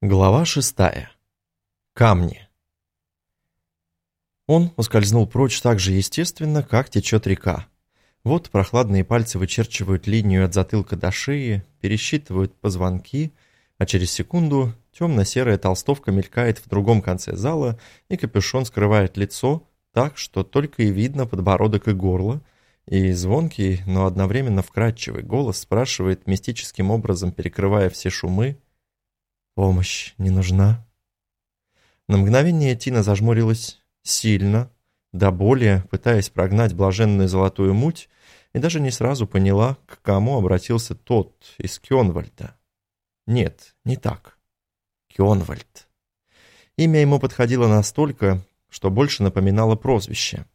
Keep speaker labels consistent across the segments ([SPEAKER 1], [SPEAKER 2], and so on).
[SPEAKER 1] Глава шестая. Камни. Он ускользнул прочь так же естественно, как течет река. Вот прохладные пальцы вычерчивают линию от затылка до шеи, пересчитывают позвонки, а через секунду темно-серая толстовка мелькает в другом конце зала, и капюшон скрывает лицо так, что только и видно подбородок и горло, и звонкий, но одновременно вкрадчивый голос спрашивает мистическим образом, перекрывая все шумы, Помощь не нужна. На мгновение Тина зажмурилась сильно, до боли, пытаясь прогнать блаженную золотую муть, и даже не сразу поняла, к кому обратился тот из Кёнвальда. Нет, не так. Кёнвальд. Имя ему подходило настолько, что больше напоминало прозвище.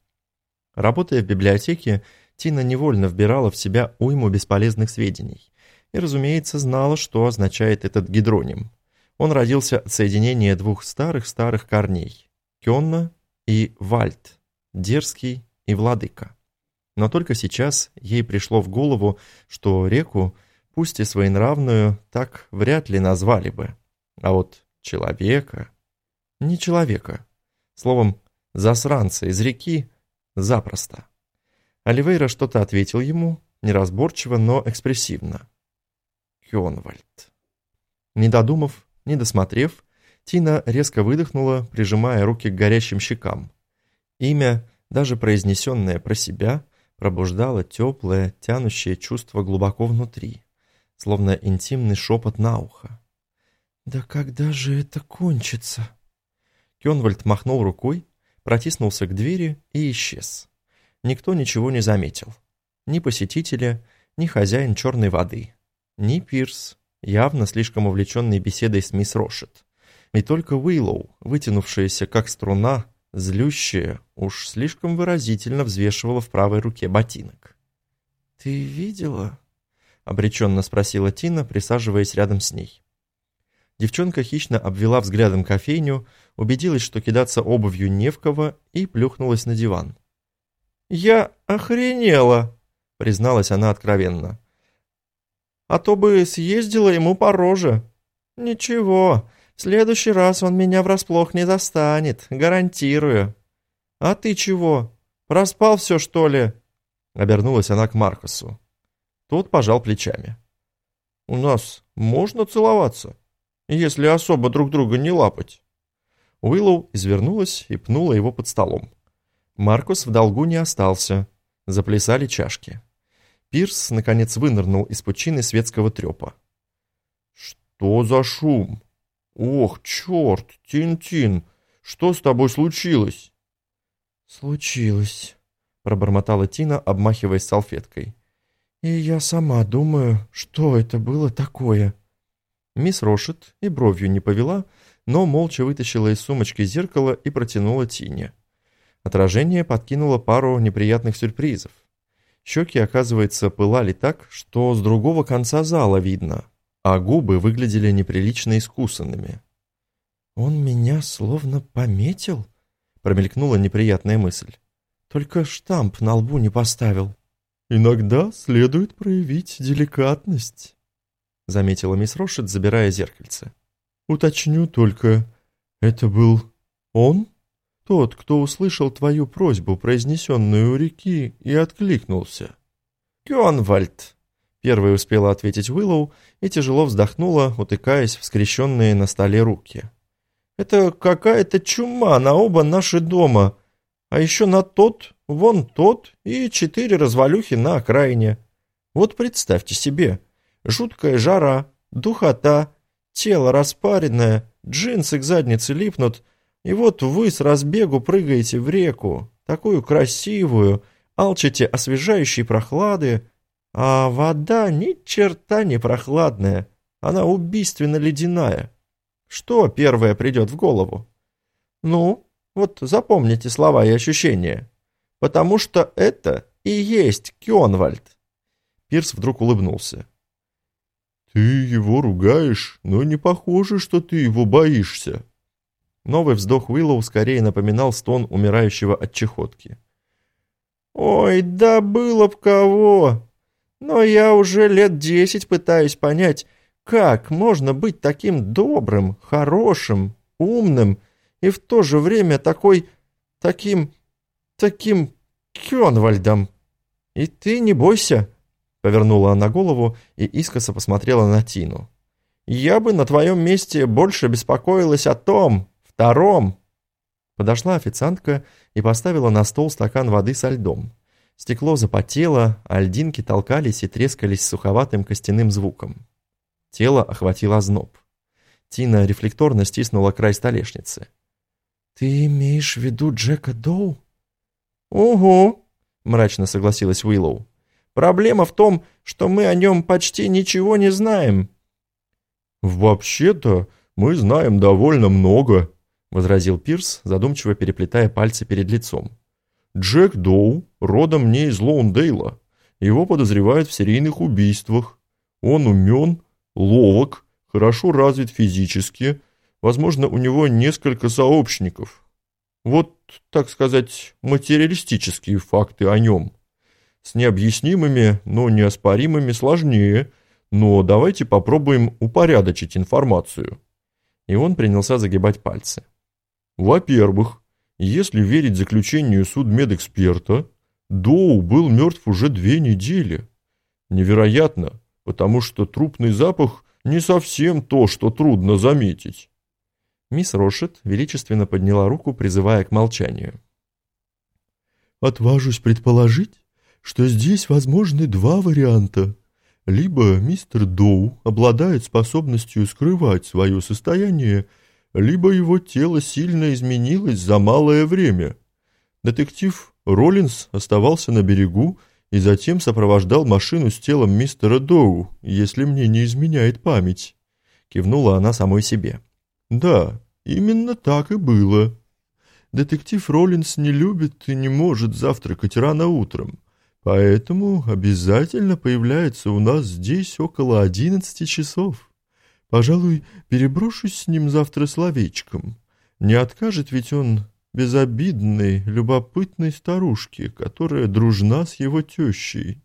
[SPEAKER 1] Работая в библиотеке, Тина невольно вбирала в себя уйму бесполезных сведений и, разумеется, знала, что означает этот гидроним – он родился от соединения двух старых-старых корней – Кённа и Вальд, дерзкий и владыка. Но только сейчас ей пришло в голову, что реку, пусть и своенравную, так вряд ли назвали бы. А вот человека... Не человека. Словом, засранца из реки запросто. Оливейра что-то ответил ему, неразборчиво, но экспрессивно. Кёнвальд. Не додумав, не досмотрев, Тина резко выдохнула, прижимая руки к горящим щекам. Имя, даже произнесенное про себя, пробуждало теплое, тянущее чувство глубоко внутри, словно интимный шепот на ухо. «Да когда же это кончится?» Кенвальд махнул рукой, протиснулся к двери и исчез. Никто ничего не заметил. Ни посетителя, ни хозяин черной воды, ни Пирс, явно слишком увлеченный беседой с мисс Рошет. И только Уиллоу, вытянувшаяся как струна, злющая, уж слишком выразительно взвешивала в правой руке ботинок. «Ты видела?» — обреченно спросила Тина, присаживаясь рядом с ней. Девчонка хищно обвела взглядом кофейню, убедилась, что кидаться обувью не в кого, и плюхнулась на диван. «Я охренела!» — призналась она откровенно а то бы съездила ему по роже. Ничего, в следующий раз он меня врасплох не застанет, гарантирую. А ты чего, проспал все, что ли?» Обернулась она к Маркусу. Тот пожал плечами. «У нас можно целоваться, если особо друг друга не лапать». Уиллоу извернулась и пнула его под столом. Маркус в долгу не остался. Заплясали чашки. Пирс, наконец, вынырнул из пучины светского трепа. «Что за шум? Ох, черт, Тин-Тин, что с тобой случилось?»
[SPEAKER 2] «Случилось», — пробормотала Тина, обмахиваясь салфеткой. «И я сама думаю, что это было такое».
[SPEAKER 1] Мисс Рошет и бровью не повела, но молча вытащила из сумочки зеркало и протянула Тине. Отражение подкинуло пару неприятных сюрпризов. Щеки, оказывается, пылали так, что с другого конца зала видно, а губы выглядели неприлично искусанными.
[SPEAKER 2] «Он меня словно пометил?» — промелькнула неприятная мысль. «Только штамп на лбу не поставил».
[SPEAKER 3] «Иногда следует проявить деликатность», —
[SPEAKER 1] заметила мисс Рошет, забирая зеркальце.
[SPEAKER 3] «Уточню только, это был он?» Тот, кто услышал твою просьбу, произнесенную у реки, и откликнулся.
[SPEAKER 1] «Кёнвальд!» Первой успела ответить Уиллоу и тяжело вздохнула, утыкаясь в скрещенные на столе руки. «Это какая-то чума на оба наши дома, а еще на тот, вон тот и четыре развалюхи на окраине. Вот представьте себе, жуткая жара, духота, тело распаренное, джинсы к заднице липнут, и вот вы с разбегу прыгаете в реку, такую красивую, алчите освежающей прохлады, а вода ни черта не прохладная, она убийственно ледяная. Что первое придет в голову? Ну, вот запомните слова и ощущения. Потому что это и есть Кёнвальд. Пирс вдруг улыбнулся.
[SPEAKER 3] «Ты его ругаешь, но не похоже, что ты его боишься»,
[SPEAKER 1] Новый вздох Уиллоу скорее напоминал стон умирающего от чехотки.
[SPEAKER 2] «Ой, да было б кого! Но я уже лет десять пытаюсь понять, Как можно быть таким добрым, хорошим, умным и в то же время такой... таким... таким Кёнвальдом? И ты не бойся, повернула она голову и искоса посмотрела на Тину. Я бы на твоем месте больше беспокоилась о том, втором. Подошла официантка и поставила на стол стакан воды со льдом. Стекло запотело, а льдинки толкались и трескались суховатым костяным звуком. Тело охватило озноб. Тина рефлекторно стиснула край столешницы. «Ты имеешь в виду Джека Доу?» «Угу», — мрачно согласилась Уиллоу. «Проблема в том, что мы о нем почти ничего не знаем».
[SPEAKER 3] «Вообще-то мы знаем довольно много», — возразил Пирс, задумчиво переплетая пальцы перед лицом. «Джек Доу родом не из Лоундейла. Его подозревают в серийных убийствах. Он умен, ловок, хорошо развит физически. Возможно, у него несколько сообщников. Вот, так сказать, материалистические факты о нем. С необъяснимыми, но неоспоримыми сложнее, но давайте попробуем упорядочить информацию. И он принялся загибать пальцы. Во-первых, если верить заключению судмедэксперта, Доу был мертв уже две недели. Невероятно, потому что трупный запах не совсем то, что трудно заметить.
[SPEAKER 2] Мисс Рошет величественно подняла руку, призывая к молчанию.
[SPEAKER 3] «Отважусь предположить, что здесь возможны два варианта. Либо мистер Доу обладает способностью скрывать свое состояние, либо его тело сильно изменилось за малое время. Детектив Роллинс оставался на берегу и затем сопровождал машину с телом мистера Доу, если мне не изменяет память. Кивнула она самой себе. Да, именно так и было. Детектив Роллинс не любит и не может завтракать рано утром, поэтому обязательно появляется у нас здесь около одиннадцати часов. Пожалуй, переброшусь с ним завтра словечком. Не откажет ведь он безобидной, любопытной старушке, которая дружна с его тещей.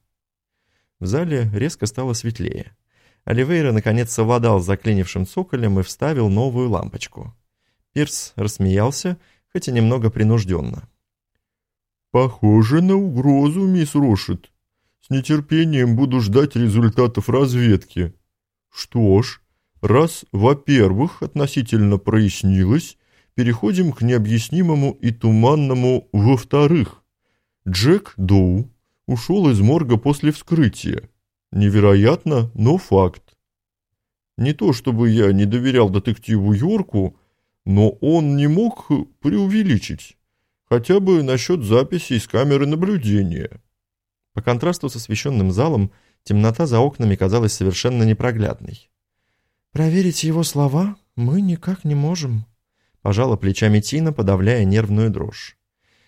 [SPEAKER 2] В зале резко стало светлее. Оливейра наконец совладал с заклинившим цоколем и вставил новую лампочку. Пирс рассмеялся, хоть и немного принужденно.
[SPEAKER 3] «Похоже на угрозу, мисс Рошет. С нетерпением буду ждать результатов разведки. Что ж, Раз, во-первых, относительно прояснилось, переходим к необъяснимому и туманному во-вторых. Джек Доу ушел из морга после вскрытия. Невероятно, но факт. Не то чтобы я не доверял детективу Йорку, но он не мог преувеличить. Хотя бы насчет записей с камеры наблюдения.
[SPEAKER 2] По контрасту с освещенным залом, темнота за окнами казалась совершенно непроглядной. «Проверить его слова мы никак не можем», — пожала плечами Тина, подавляя нервную дрожь.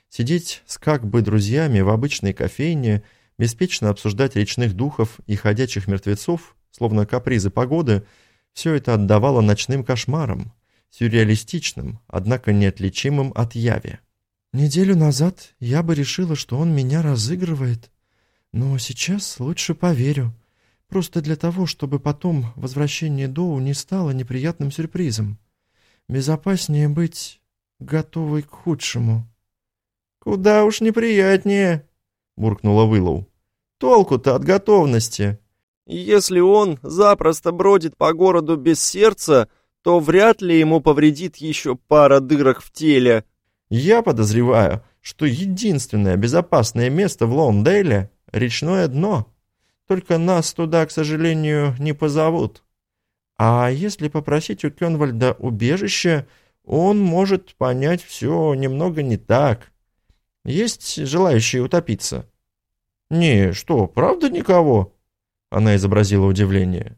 [SPEAKER 2] Сидеть с как бы друзьями в обычной кофейне, беспечно обсуждать речных духов и ходячих мертвецов, словно капризы погоды, все это отдавало ночным кошмарам, сюрреалистичным, однако неотличимым от яви. «Неделю назад я бы решила, что он меня разыгрывает, но сейчас лучше поверю», Просто для того, чтобы потом возвращение Доу не стало неприятным сюрпризом. Безопаснее быть готовой к худшему. «Куда уж неприятнее», — буркнула Виллоу. «Толку-то от готовности. Если он запросто бродит по городу без сердца, то вряд ли ему повредит еще пара дырок в теле. Я подозреваю, что единственное безопасное место в Лондейле — речное дно». Только нас туда, к сожалению, не позовут. А если попросить у Кенвальда убежище, он может понять все немного не так. Есть желающие утопиться?» «Не, что, правда никого?» Она изобразила удивление.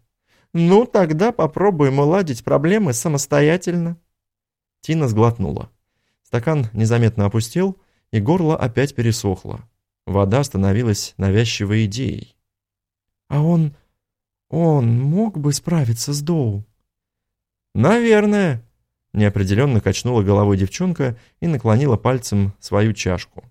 [SPEAKER 2] «Ну, тогда попробуем уладить проблемы самостоятельно». Тина сглотнула. Стакан незаметно опустел, и горло опять пересохло. Вода становилась навязчивой идеей. А он... он мог бы справиться с Доу? Наверное. Неопределенно качнула головой девчонка и наклонила пальцем свою чашку.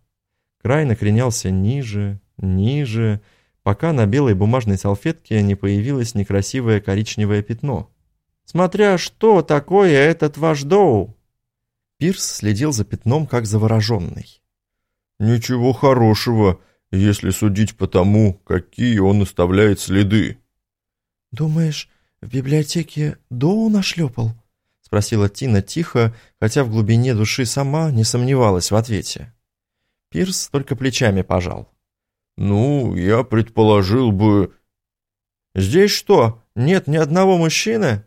[SPEAKER 2] Край накренялся ниже, ниже,
[SPEAKER 1] пока на белой бумажной салфетке не появилось некрасивое коричневое пятно. «Смотря что такое этот ваш Доу!» Пирс следил за пятном, как завороженный.
[SPEAKER 3] «Ничего хорошего, если судить по тому, какие он оставляет следы».
[SPEAKER 2] «Думаешь, в библиотеке Доу нашлепал?»
[SPEAKER 1] — спросила Тина тихо, хотя в глубине души сама не сомневалась в ответе. Пирс только плечами пожал.
[SPEAKER 3] «Ну, я предположил бы...»
[SPEAKER 1] «Здесь что, нет ни одного мужчины?»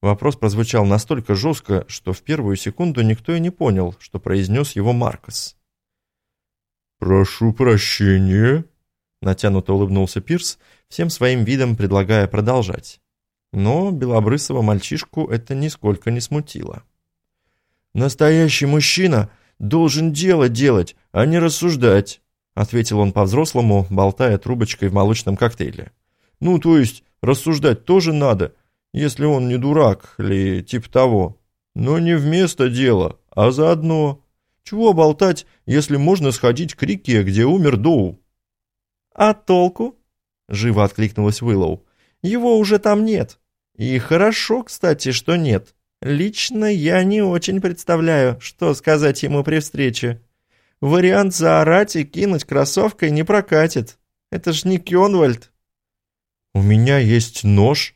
[SPEAKER 1] Вопрос прозвучал настолько жестко, что в первую секунду никто и не понял, что произнес его Маркос.
[SPEAKER 3] «Прошу прощения», —
[SPEAKER 1] натянуто улыбнулся Пирс, всем своим видом предлагая продолжать. Но белобрысого мальчишку это нисколько не смутило. «Настоящий мужчина должен дело делать, а не рассуждать», ответил он по-взрослому, болтая трубочкой в молочном коктейле. «Ну, то есть, рассуждать тоже надо, если он не дурак или типа того. Но не вместо дела, а заодно. Чего болтать, если можно сходить к реке, где умер Доу?» «А толку?» — живо откликнулась Уиллоу. «Его уже там нет. И хорошо, кстати, что нет. Лично я не очень представляю, что сказать ему при встрече. Вариант заорать и кинуть кроссовкой не прокатит. Это ж не Кёнвальд.
[SPEAKER 3] У меня есть нож.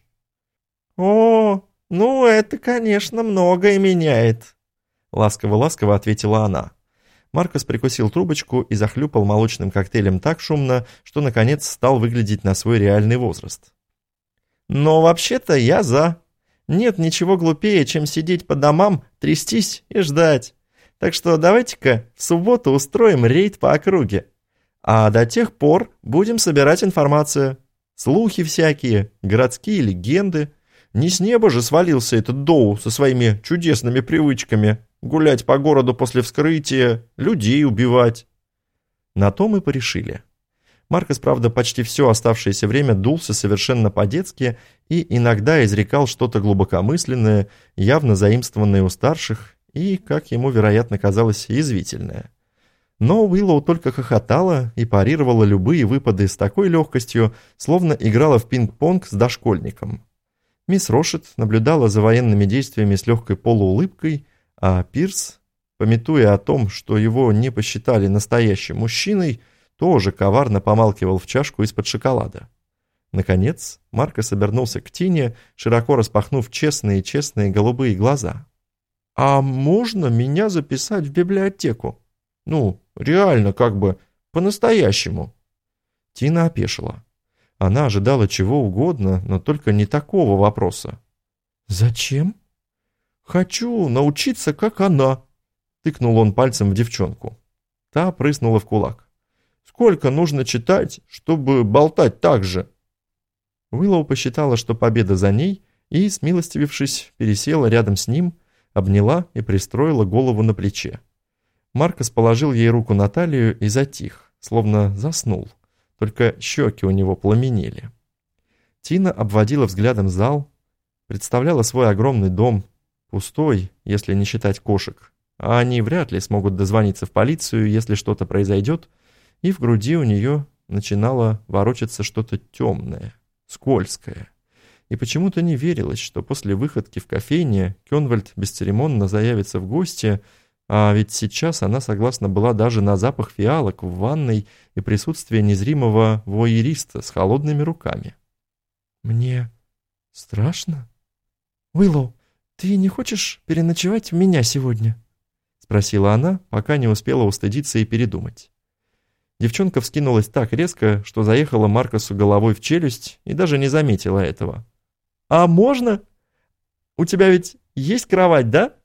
[SPEAKER 2] О, ну это, конечно, многое меняет.
[SPEAKER 1] Ласково-ласково ответила она. Маркос прикусил трубочку и захлюпал молочным коктейлем так шумно, что, наконец, стал выглядеть на свой реальный возраст. «Но вообще-то я за. Нет ничего глупее, чем сидеть по домам, трястись и ждать. Так что давайте-ка в субботу устроим рейд по округе. А до тех пор будем собирать информацию. Слухи всякие, городские легенды. Не с неба же свалился этот Доу со своими чудесными привычками. Гулять по городу после вскрытия, людей убивать. На то мы порешили. Маркос, правда, почти все оставшееся время дулся совершенно по-детски и иногда изрекал что-то глубокомысленное, явно заимствованное у старших и, как ему, вероятно, казалось, язвительное. Но Уиллоу только хохотала и парировала любые выпады с такой легкостью, словно играла в пинг-понг с дошкольником. Мисс Рошет наблюдала за военными действиями с легкой полуулыбкой, а Пирс, пометуя о том, что его не посчитали настоящим мужчиной, тоже коварно помалкивал в чашку из-под шоколада. Наконец, Маркос обернулся к Тине, широко распахнув честные-честные голубые глаза. «А можно меня записать в библиотеку? Ну, реально, как бы, по-настоящему». Тина опешила. Она ожидала чего угодно, но только не такого вопроса.
[SPEAKER 2] «Зачем?»
[SPEAKER 1] «Хочу научиться, как она», — тыкнул он пальцем в девчонку. Та прыснула в кулак. «Сколько нужно читать, чтобы болтать так же?» Уиллоу посчитала, что победа за ней, и, смилостивившись, пересела рядом с ним, обняла и пристроила голову на плече. Маркос положил ей руку на талию и затих, словно заснул, только щеки у него пламенели. Тина обводила взглядом зал, представляла свой огромный дом, пустой, если не считать кошек, а они вряд ли смогут дозвониться в полицию, если что-то произойдет, и в груди у нее начинало ворочаться что-то темное, скользкое и почему-то не верилось, что после выходки в кофейне Кёнвальд бесцеремонно заявится в гости, а ведь сейчас она согласна была даже на запах фиалок в ванной и присутствие незримого воериста с холодными руками.
[SPEAKER 2] «Мне страшно? Уиллоу, ты не хочешь переночевать у меня сегодня?»
[SPEAKER 1] Спросила она, пока не успела устыдиться и передумать. Девчонка вскинулась так резко, что заехала Маркосу головой в челюсть и даже не заметила этого. «А можно? У тебя ведь есть кровать, да?»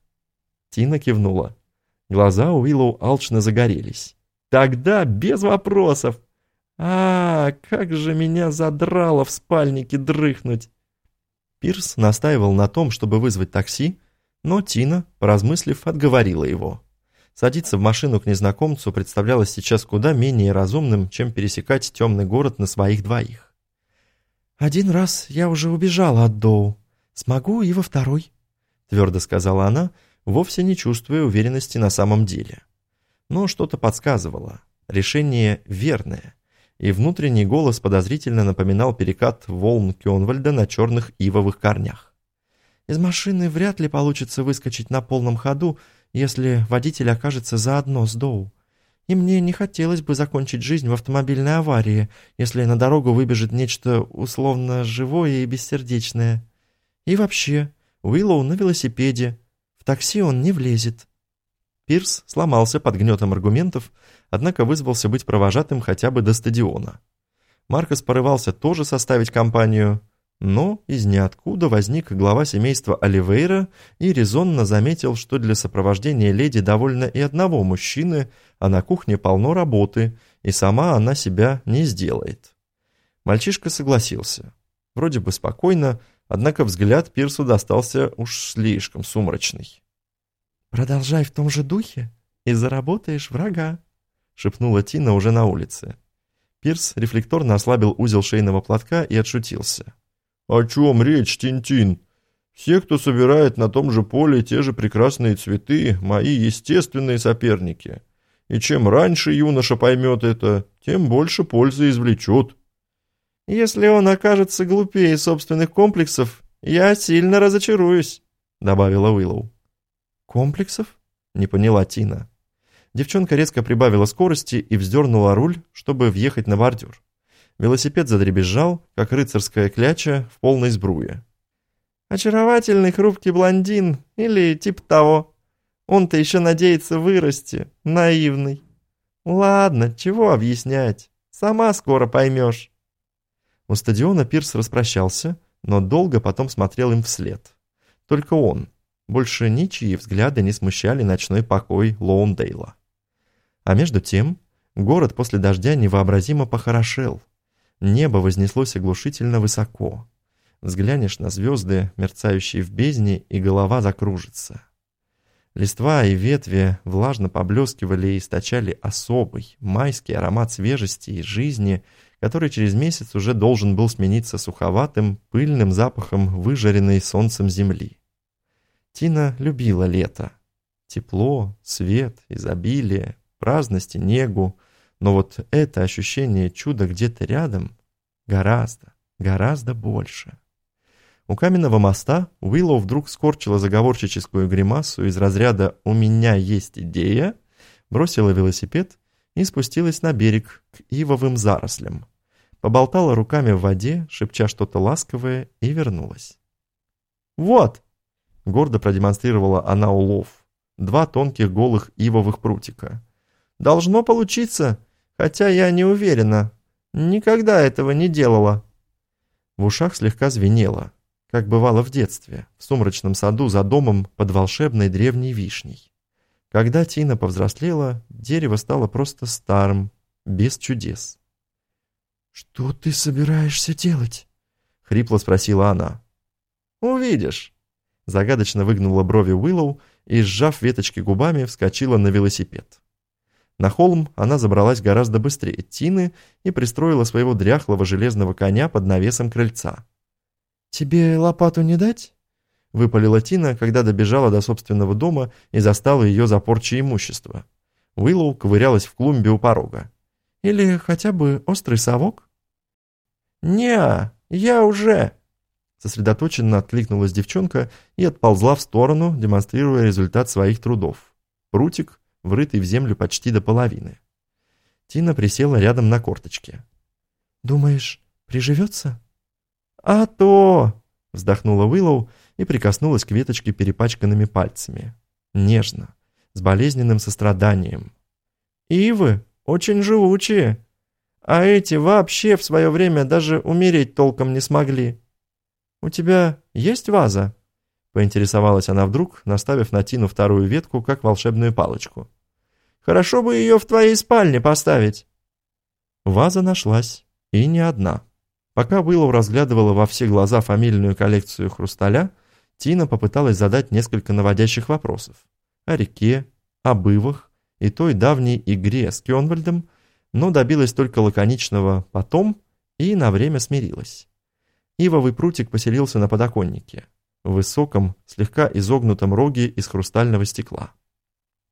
[SPEAKER 1] Тина кивнула. Глаза Уиллоу алчно загорелись. «Тогда без вопросов!» «А, как же меня задрало в спальнике дрыхнуть!» Пирс настаивал на том, чтобы вызвать такси, но Тина, поразмыслив, отговорила его. Садиться в машину к незнакомцу представлялось сейчас куда менее разумным, чем пересекать темный город на своих двоих.
[SPEAKER 2] «Один раз я уже убежала от Доу. Смогу и во второй», — твердо сказала она, вовсе не чувствуя уверенности на самом деле.
[SPEAKER 1] Но что-то подсказывало. Решение верное. И внутренний голос подозрительно напоминал перекат волн Кёнвальда на черных ивовых корнях. «Из машины вряд ли получится выскочить на полном ходу, если водитель окажется заодно с Доу. И мне не хотелось бы закончить жизнь в автомобильной аварии, если на дорогу выбежит нечто условно живое и бессердечное. И вообще, Уиллоу на велосипеде. В такси он не влезет». Пирс сломался под гнетом аргументов, однако вызвался быть провожатым хотя бы до стадиона. Маркос порывался тоже составить компанию, но из ниоткуда возник глава семейства Оливейра и резонно заметил, что для сопровождения леди довольно и одного мужчины, а на кухне полно работы, и сама она себя не сделает. Мальчишка согласился. Вроде бы спокойно, однако взгляд Пирсу достался уж слишком сумрачный. «Продолжай в том же духе, и заработаешь врага», — шепнула Тина уже на улице. Пирс рефлекторно ослабил узел шейного платка и отшутился. «О чем речь, Тинтин? Все, кто собирает на том же поле те же прекрасные цветы, мои естественные соперники. И чем раньше юноша поймет это, тем больше пользы извлечет». «Если он окажется глупее собственных комплексов, я сильно разочаруюсь», — добавила Уиллоу. «Комплексов?» — не поняла Тина. Девчонка резко прибавила скорости и вздернула руль, чтобы въехать на бордюр. Велосипед задребезжал, как рыцарская кляча в полной сбруе. «Очаровательный хрупкий блондин, или тип того. Он-то еще надеется вырасти, наивный. Ладно, чего объяснять, сама скоро поймешь». У стадиона Пирс распрощался, но долго потом смотрел им вслед. Только он. Больше ничьи взгляды не смущали ночной покой Лоундейла. А между тем, город после дождя невообразимо похорошел. Небо вознеслось оглушительно высоко. Взглянешь на звезды, мерцающие в бездне, и голова закружится. Листва и ветви влажно поблескивали и источали особый, майский аромат свежести и жизни, который через месяц уже должен был смениться суховатым, пыльным запахом выжаренной солнцем земли. Тина любила лето. Тепло, свет, изобилие, праздность и негу, но вот это ощущение чуда где-то рядом гораздо, гораздо больше. У каменного моста Уиллоу вдруг скорчила заговорческую гримасу из разряда «У меня есть идея», бросила велосипед и спустилась на берег к ивовым зарослям. Поболтала руками в воде, шепча что-то ласковое, и вернулась. «Вот!» — гордо продемонстрировала она улов. Два тонких голых ивовых прутика. Должно получиться, хотя я не уверена. Никогда этого не делала». В ушах слегка звенело, как бывало в детстве, в сумрачном саду за домом под волшебной древней вишней. Когда Тина повзрослела, дерево стало просто старым, без чудес. «Что ты собираешься делать?» — хрипло спросила она. «Увидишь». Загадочно выгнула брови Уиллоу и, сжав веточки губами, вскочила на велосипед. На холм она забралась гораздо быстрее Тины и пристроила своего дряхлого железного коня под навесом крыльца. «Тебе лопату не дать?» — выпалила Тина, когда добежала до собственного дома и застала ее за порчей имущества. Уиллоу ковырялась в клумбе у порога. «Или хотя бы острый совок?» «Не, я уже...» Сосредоточенно откликнулась девчонка и отползла в сторону, демонстрируя результат своих трудов. Прутик, врытый в землю почти до половины. Тина присела рядом на корточке. «Думаешь, приживется?» «А то!» — вздохнула Уиллоу и прикоснулась к веточке перепачканными пальцами. Нежно, с болезненным состраданием. «Ивы очень живучие, а эти вообще в свое время даже умереть толком не смогли. У тебя есть ваза?» Поинтересовалась она вдруг, наставив на Тину вторую ветку, как волшебную палочку. «Хорошо бы ее в твоей спальне поставить». Ваза нашлась, и не одна. Пока Уиллоу разглядывала во все глаза фамильную коллекцию хрусталя, Тина попыталась задать несколько наводящих вопросов. О реке, об ивах и той давней игре с Кёнвальдом, но добилась только лаконичного «потом» и на время смирилась. Ивовый прутик поселился на подоконнике в высоком, слегка изогнутом роге из хрустального стекла.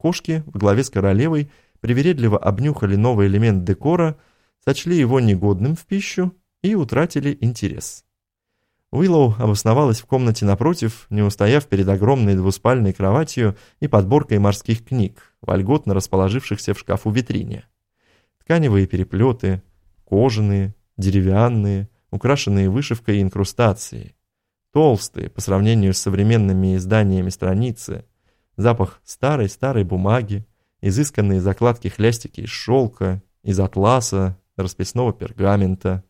[SPEAKER 1] Кошки в главе с королевой привередливо обнюхали новый элемент декора, сочли его негодным в пищу и утратили интерес. Уиллоу обосновалась в комнате напротив, не устояв перед огромной двуспальной кроватью и подборкой морских книг, вольготно расположившихся в шкафу витрине. Тканевые переплеты, кожаные, деревянные, украшенные вышивкой и инкрустацией, толстые по сравнению с современными изданиями страницы, запах старой-старой бумаги, изысканные закладки хлястики из шелка, из атласа, расписного пергамента.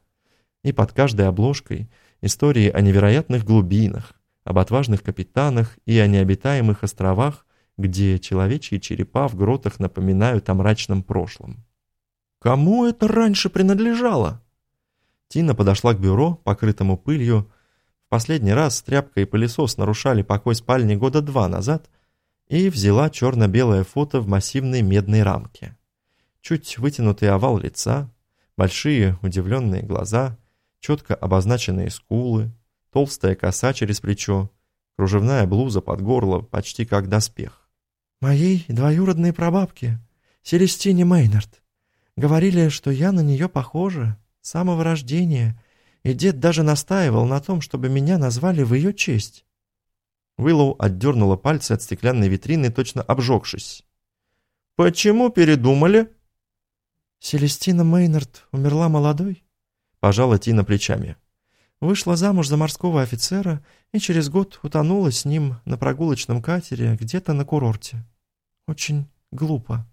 [SPEAKER 1] И под каждой обложкой истории о невероятных глубинах, об отважных капитанах и о необитаемых островах, где человечьи черепа в гротах напоминают о мрачном прошлом. Кому это раньше принадлежало? Тина подошла к бюро, покрытому пылью. В последний раз тряпка и пылесос нарушали покой спальни года два назад и взяла черно-белое фото в массивной медной рамке. Чуть вытянутый овал лица, большие удивленные глаза, четко обозначенные скулы, толстая коса через плечо, кружевная блуза под горло, почти как доспех. «Моей двоюродной прабабке, Селестине Мейнард. Говорили, что я на нее похожа с самого рождения, и дед даже настаивал на том, чтобы меня назвали в ее честь». Уиллоу отдернула пальцы от стеклянной витрины, точно обжегшись. «Почему передумали?» «Селестина Мейнард умерла молодой», — пожала Тина плечами. «Вышла замуж за морского офицера и через год утонула с ним на прогулочном катере где-то на курорте. Очень глупо».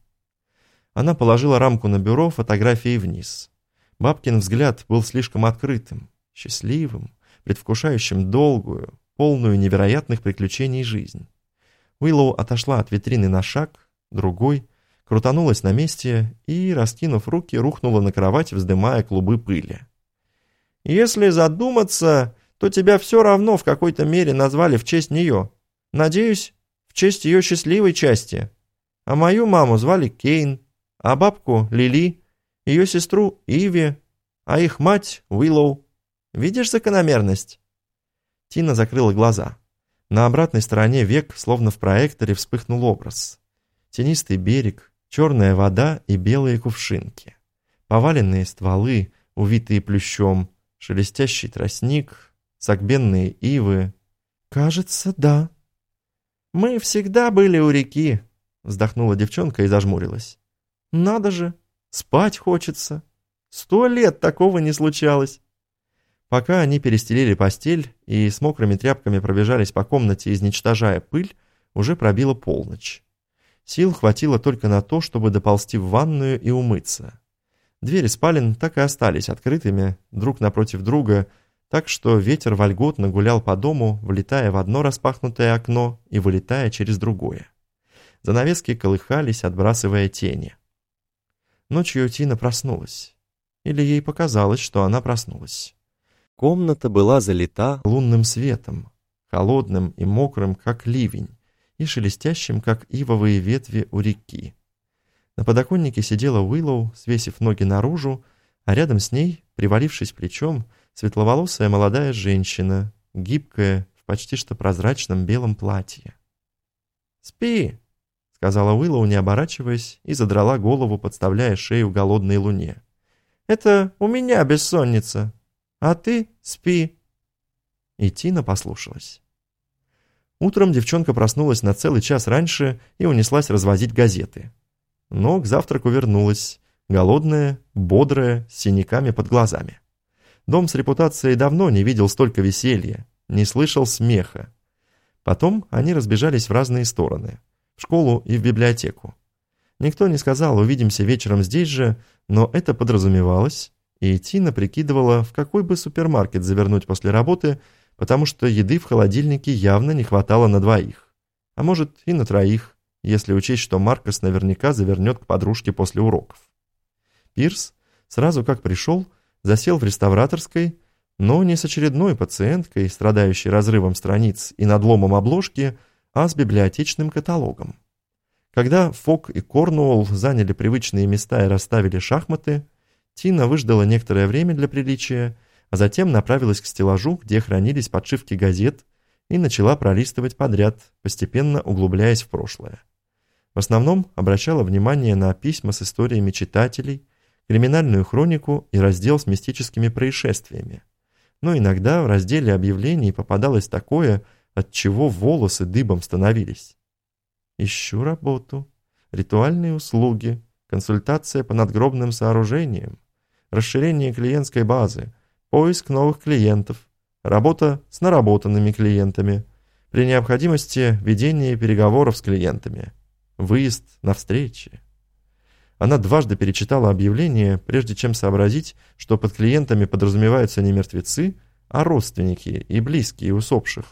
[SPEAKER 1] Она положила рамку на бюро фотографии вниз. Бабкин взгляд был слишком открытым, счастливым, предвкушающим долгую, полную невероятных приключений жизнь. Уиллоу отошла от витрины на шаг, другой, крутанулась на месте и, раскинув руки, рухнула на кровать, вздымая клубы пыли. «Если задуматься, то тебя все равно в какой-то мере назвали в честь нее. Надеюсь, в честь ее счастливой части. А мою маму звали Кейн, а бабку — Лили, ее сестру — Иви, а их мать — Уиллоу. Видишь закономерность?» Тина закрыла глаза. На обратной стороне век, словно в проекторе, вспыхнул образ. Тенистый берег, черная вода и белые кувшинки. Поваленные стволы, увитые плющом, шелестящий тростник, согбенные ивы. «Кажется, да». «Мы всегда были у реки», — вздохнула девчонка и зажмурилась. «Надо же, спать хочется. Сто лет такого не случалось». Пока они перестелили постель и с мокрыми тряпками пробежались по комнате, изничтожая пыль, уже пробила полночь. Сил хватило только на то, чтобы доползти в ванную и умыться. Двери спален так и остались открытыми, друг напротив друга, так что ветер вольготно гулял по дому, влетая в одно распахнутое окно и вылетая через другое. Занавески колыхались, отбрасывая тени. Ночью Тина проснулась. Или ей показалось, что она проснулась. Комната была залита лунным светом, холодным и мокрым, как ливень, и шелестящим, как ивовые ветви у реки. На подоконнике сидела Уиллоу, свесив ноги наружу, а рядом с ней, привалившись плечом, светловолосая молодая женщина, гибкая, в почти что прозрачном белом платье. «Спи!» — сказала Уиллоу, не оборачиваясь, и задрала голову, подставляя шею голодной луне. «Это у меня бессонница, а ты спи!» И Тина послушалась. Утром девчонка проснулась на целый час раньше и унеслась развозить газеты. Но к завтраку вернулась, голодная, бодрая, с синяками под глазами. Дом с репутацией давно не видел столько веселья, не слышал смеха. Потом они разбежались в разные стороны, в школу и в библиотеку. Никто не сказал «увидимся вечером здесь же», но это подразумевалось, и Тина прикидывала, в какой бы супермаркет завернуть после работы – потому что еды в холодильнике явно не хватало на двоих. А может и на троих, если учесть, что Маркос наверняка завернет к подружке после уроков. Пирс, сразу как пришел, засел в реставраторской, но не с очередной пациенткой, страдающей разрывом страниц и надломом обложки, а с библиотечным каталогом. Когда Фок и Корнуолл заняли привычные места и расставили шахматы, Тина выждала некоторое время для приличия а затем направилась к стеллажу, где хранились подшивки газет, и начала пролистывать подряд, постепенно углубляясь в прошлое. В основном обращала внимание на письма с историями читателей, криминальную хронику и раздел с мистическими происшествиями. Но иногда в разделе объявлений попадалось такое, от чего волосы дыбом становились. Ищу работу, ритуальные услуги, консультация по надгробным сооружениям, расширение клиентской базы, поиск новых клиентов, работа с наработанными клиентами, при необходимости ведение переговоров с клиентами, выезд на встречи. Она дважды перечитала объявление, прежде чем сообразить, что под клиентами подразумеваются не мертвецы, а родственники и близкие усопших.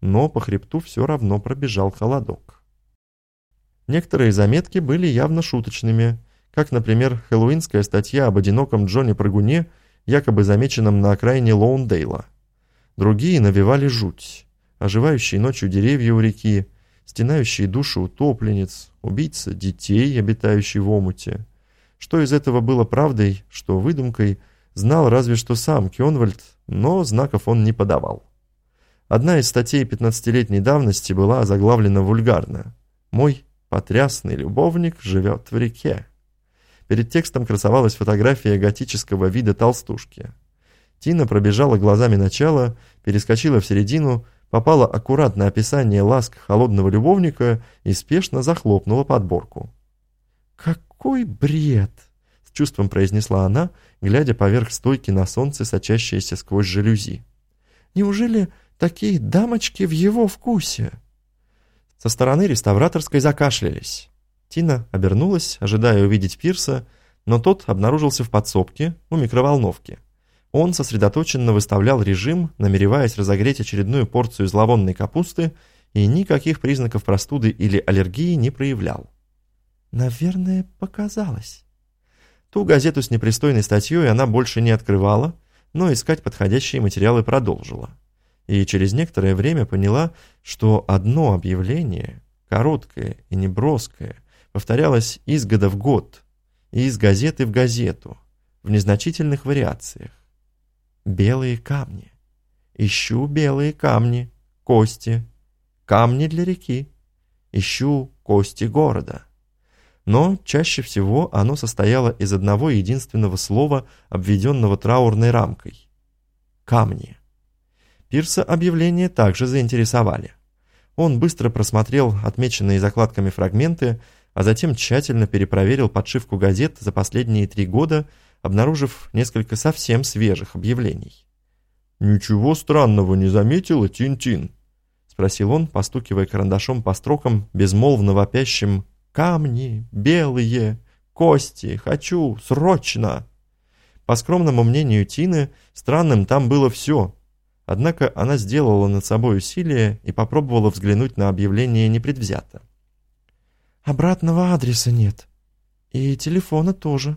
[SPEAKER 1] Но по хребту все равно пробежал холодок. Некоторые заметки были явно шуточными, как, например, хэллоуинская статья об одиноком Джоне Прыгуне, якобы замеченном на окраине Лоундейла. Другие навевали жуть. Оживающие ночью деревья у реки, стенающие души утопленниц, убийца детей, обитающий в омуте. Что из этого было правдой, что выдумкой, знал разве что сам Кёнвальд, но знаков он не подавал. Одна из статей 15-летней давности была заглавлена вульгарно. «Мой потрясный любовник живет в реке». Перед текстом красовалась фотография готического вида толстушки. Тина пробежала глазами начало, перескочила в середину, попала аккуратно описание ласк холодного любовника и спешно захлопнула подборку. «Какой бред!» — с чувством произнесла она, глядя поверх стойки на солнце, сочащееся сквозь жалюзи. «Неужели такие дамочки в его вкусе?» Со стороны реставраторской закашлялись. Тина обернулась, ожидая увидеть Пирса, но тот обнаружился в подсобке у микроволновки. Он сосредоточенно выставлял режим, намереваясь разогреть очередную порцию зловонной капусты, и никаких признаков простуды или аллергии не проявлял. Наверное, показалось. Ту газету с непристойной статьей она больше не открывала, но искать подходящие материалы продолжила. И через некоторое время поняла, что одно объявление, короткое и неброское, повторялось из года в год, и из газеты в газету, в незначительных вариациях. Белые камни. Ищу белые камни, кости, камни для реки. Ищу кости города. Но чаще всего оно состояло из одного единственного слова, обведенного траурной рамкой. Камни. Пирса объявления также заинтересовали. Он быстро просмотрел отмеченные закладками фрагменты, а затем тщательно перепроверил подшивку газет за последние три года обнаружив несколько совсем свежих объявлений.
[SPEAKER 3] «Ничего странного не заметила, Тин-Тин?» — спросил он, постукивая карандашом по строкам, безмолвно вопящим «Камни, белые, кости, хочу, срочно!»
[SPEAKER 1] По скромному мнению Тины, странным там было все. Однако она сделала над собой усилие и попробовала взглянуть на объявление непредвзято. «Обратного адреса нет. И телефона тоже»,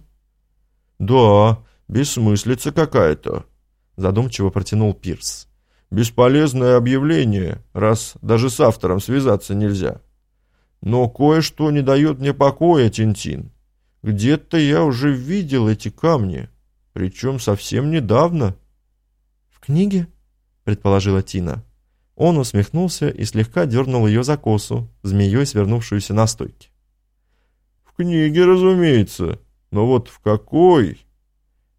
[SPEAKER 3] «Да, бессмыслица какая-то», — задумчиво протянул Пирс. «Бесполезное объявление, раз даже с автором связаться нельзя. Но кое-что не дает мне покоя, Тинтин. Где-то я уже видел эти камни, причем совсем недавно».
[SPEAKER 1] «В книге?» — предположила Тина. Он усмехнулся и слегка дернул ее за косу, змеей свернувшуюся на стойке.
[SPEAKER 3] «В книге, разумеется», но вот в какой?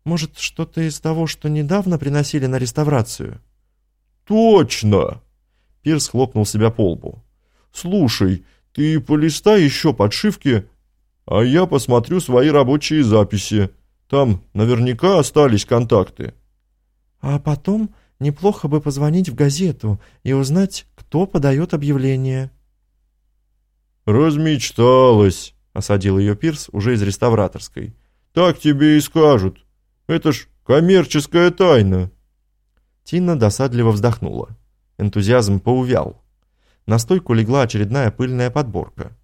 [SPEAKER 1] Может, что-то из того, что недавно приносили на реставрацию?
[SPEAKER 3] Точно!
[SPEAKER 1] Пирс хлопнул себя по лбу.
[SPEAKER 3] Слушай, ты полистай еще подшивки, а я посмотрю свои рабочие записи. Там наверняка остались контакты.
[SPEAKER 1] А потом неплохо бы позвонить в газету и узнать, кто подает объявление.
[SPEAKER 3] Размечталась осадил ее Пирс уже из реставраторской. «Так тебе и скажут. Это ж коммерческая тайна».
[SPEAKER 1] Тина досадливо вздохнула. Энтузиазм поувял. На стойку легла очередная пыльная подборка.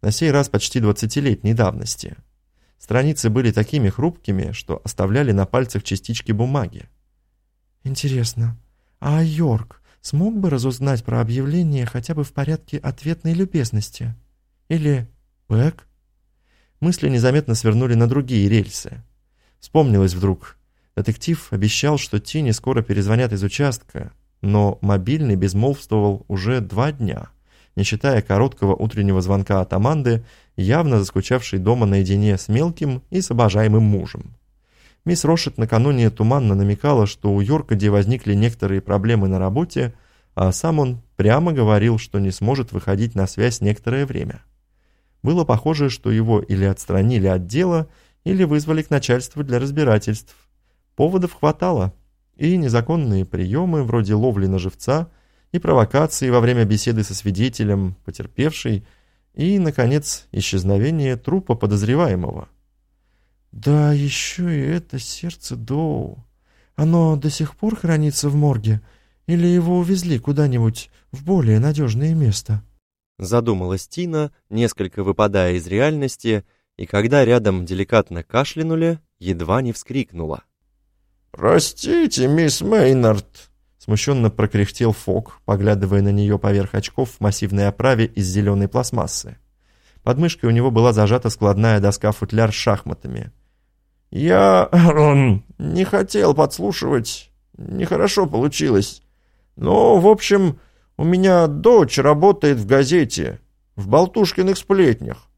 [SPEAKER 1] На сей раз почти двадцатилетней давности. Страницы были такими хрупкими, что оставляли на пальцах частички бумаги. «Интересно, а Йорк смог бы разузнать про объявление хотя бы в порядке ответной любезности? Или Пэк?» мысли незаметно свернули на другие рельсы. Вспомнилось вдруг. Детектив обещал, что Тине скоро перезвонят из участка, но мобильный безмолвствовал уже два дня, не считая короткого утреннего звонка от Аманды, явно заскучавшей дома наедине с мелким и с обожаемым мужем. Мисс Рошет накануне туманно намекала, что у Йоркади возникли некоторые проблемы на работе, а сам он прямо говорил, что не сможет выходить на связь некоторое время. Было похоже, что его или отстранили от дела, или вызвали к начальству для разбирательств. Поводов хватало, и незаконные приемы, вроде ловли на живца, и провокации во время беседы со свидетелем, потерпевшей, и, наконец, исчезновение трупа подозреваемого.
[SPEAKER 2] Да еще и это сердце Доу. Оно до сих пор хранится в морге? Или его увезли куда-нибудь в более надежное место?
[SPEAKER 1] Задумалась Тина, несколько выпадая из реальности, и когда рядом деликатно кашлянули, едва не вскрикнула.
[SPEAKER 3] «Простите, мисс Мейнард!»
[SPEAKER 1] Смущенно прокряхтел Фок, поглядывая на нее поверх очков в массивной оправе из зеленой пластмассы. Под мышкой у него была зажата складная доска-футляр с шахматами.
[SPEAKER 3] «Я не хотел подслушивать. Нехорошо получилось. Но, в общем, у меня дочь работает в газете, в Болтушкиных сплетнях.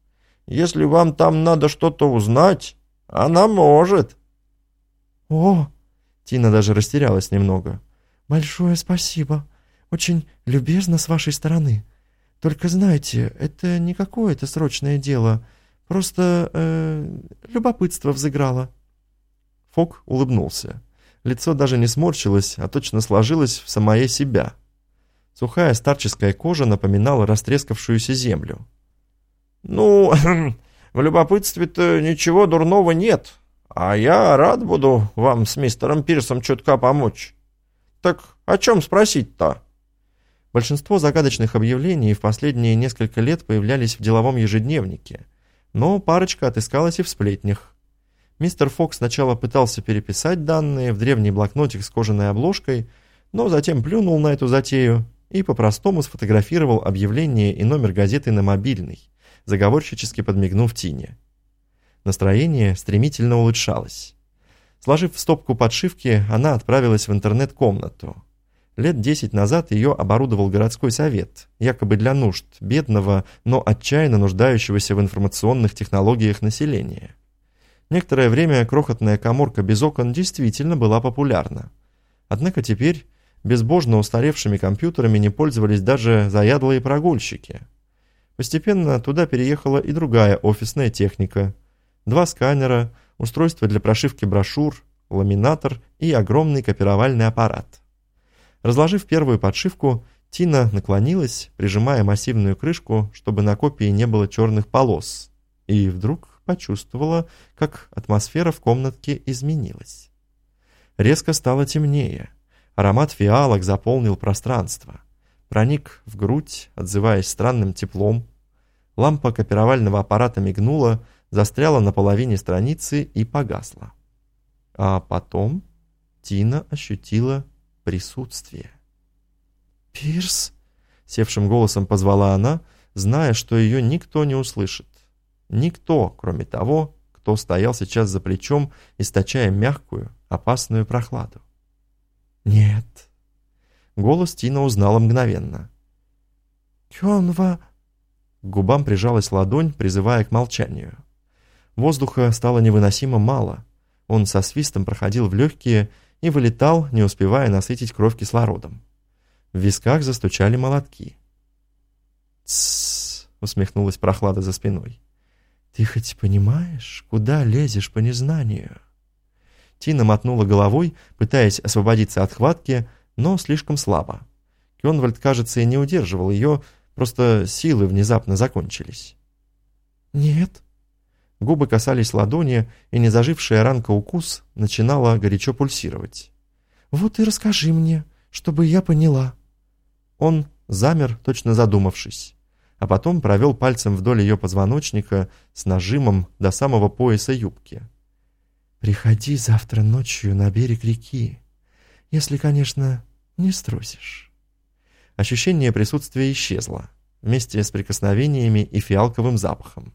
[SPEAKER 3] Если вам там надо что-то узнать, она может».
[SPEAKER 2] «О!» Тина даже растерялась немного. «Большое спасибо. Очень любезно с вашей стороны. Только знайте, это не какое-то срочное дело. Просто э, любопытство взыграло».
[SPEAKER 1] Фок улыбнулся. Лицо даже не сморщилось, а точно сложилось в самое себя. Сухая старческая кожа напоминала растрескавшуюся землю.
[SPEAKER 3] «Ну, в любопытстве-то ничего дурного нет, а я рад буду вам с мистером Пирсом чутка помочь. Так о чем спросить-то?»
[SPEAKER 1] Большинство загадочных объявлений в последние несколько лет появлялись в деловом ежедневнике – но парочка отыскалась и в сплетнях. Мистер Фокс сначала пытался переписать данные в древний блокнотик с кожаной обложкой, но затем плюнул на эту затею и по-простому сфотографировал объявление и номер газеты на мобильный, заговорщически подмигнув Тине. Настроение стремительно улучшалось. Сложив в стопку подшивки, она отправилась в интернет-комнату. Лет десять назад ее оборудовал городской совет, якобы для нужд бедного, но отчаянно нуждающегося в информационных технологиях населения. Некоторое время крохотная коморка без окон действительно была популярна. Однако теперь безбожно устаревшими компьютерами не пользовались даже заядлые прогульщики. Постепенно туда переехала и другая офисная техника. Два сканера, устройство для прошивки брошюр, ламинатор и огромный копировальный аппарат – Разложив первую подшивку, Тина наклонилась, прижимая массивную крышку, чтобы на копии не было черных полос, и вдруг почувствовала, как атмосфера в комнатке изменилась. Резко стало темнее. Аромат фиалок заполнил пространство. Проник в грудь, отзываясь странным теплом. Лампа копировального аппарата мигнула, застряла на половине страницы и погасла. А потом Тина ощутила присутствие.
[SPEAKER 2] «Пирс?»
[SPEAKER 1] — севшим голосом позвала она, зная, что ее никто не услышит. Никто, кроме того, кто стоял сейчас за плечом, источая мягкую, опасную прохладу.
[SPEAKER 2] «Нет».
[SPEAKER 1] Голос Тина узнала мгновенно.
[SPEAKER 2] «Кёнва...»
[SPEAKER 1] К губам прижалась ладонь, призывая к молчанию. Воздуха стало невыносимо мало. Он со свистом проходил в легкие и вылетал, не успевая насытить кровь кислородом. В висках застучали молотки.
[SPEAKER 2] «Тссс!» — усмехнулась прохлада за спиной. «Ты хоть понимаешь, куда лезешь по незнанию?»
[SPEAKER 1] Тина мотнула головой, пытаясь освободиться от хватки, но слишком слабо. Кёнвальд, кажется, и не удерживал ее, просто силы внезапно закончились.
[SPEAKER 2] «Нет»,
[SPEAKER 1] Губы касались ладони, и незажившая ранка укус начинала горячо пульсировать.
[SPEAKER 2] «Вот и расскажи мне, чтобы я поняла».
[SPEAKER 1] Он замер, точно задумавшись, а потом провел пальцем вдоль ее позвоночника с нажимом до самого пояса юбки.
[SPEAKER 2] «Приходи завтра ночью на берег реки, если, конечно, не струсишь».
[SPEAKER 1] Ощущение присутствия исчезло, вместе с прикосновениями и фиалковым запахом.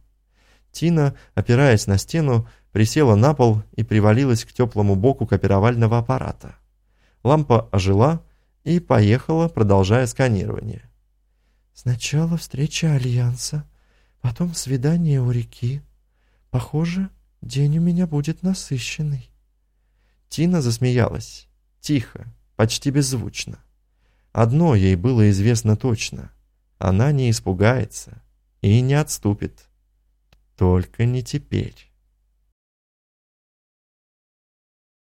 [SPEAKER 1] Тина, опираясь на стену, присела на пол и привалилась к теплому боку копировального аппарата. Лампа ожила и поехала, продолжая сканирование.
[SPEAKER 2] «Сначала встреча Альянса, потом свидание у реки. Похоже, день у меня будет насыщенный».
[SPEAKER 1] Тина засмеялась. Тихо, почти беззвучно. Одно ей было известно точно. Она не испугается и не отступит. Только не теперь.